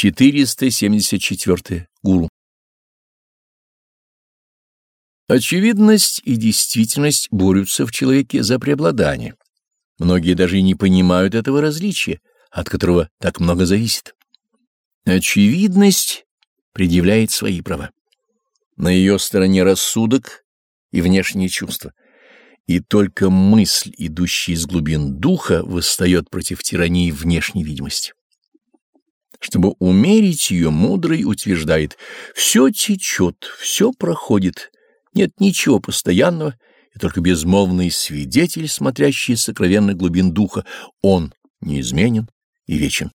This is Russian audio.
474. Гуру. Очевидность и действительность борются в человеке за преобладание. Многие даже не понимают этого различия, от которого так много зависит. Очевидность предъявляет свои права. На ее стороне рассудок и внешние чувства. И только мысль, идущая из глубин духа, восстает против тирании внешней видимости. Чтобы умерить ее, мудрый утверждает, все течет, все проходит, нет ничего постоянного, и только безмолвный свидетель, смотрящий сокровенных глубин духа, он неизменен и вечен.